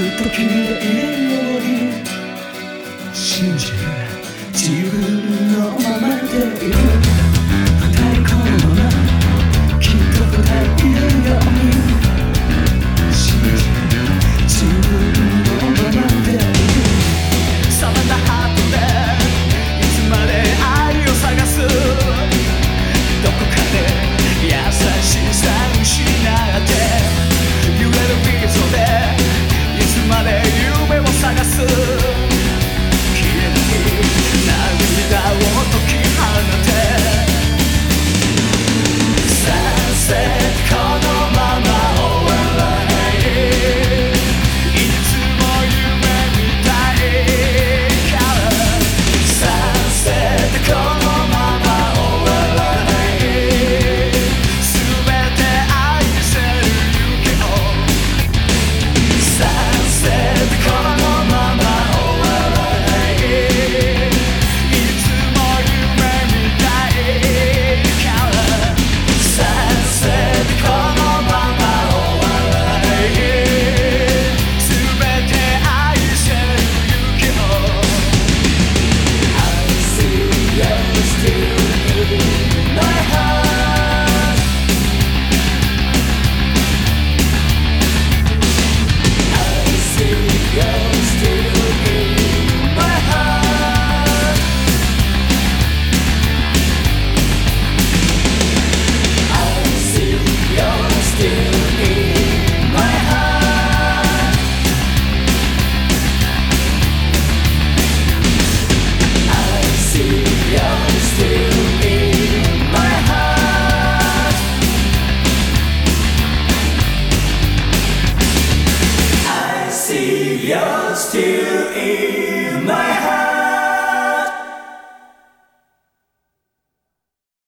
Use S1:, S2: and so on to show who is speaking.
S1: ずっと君がいるように信じ自分のままでいる。just you in my heart.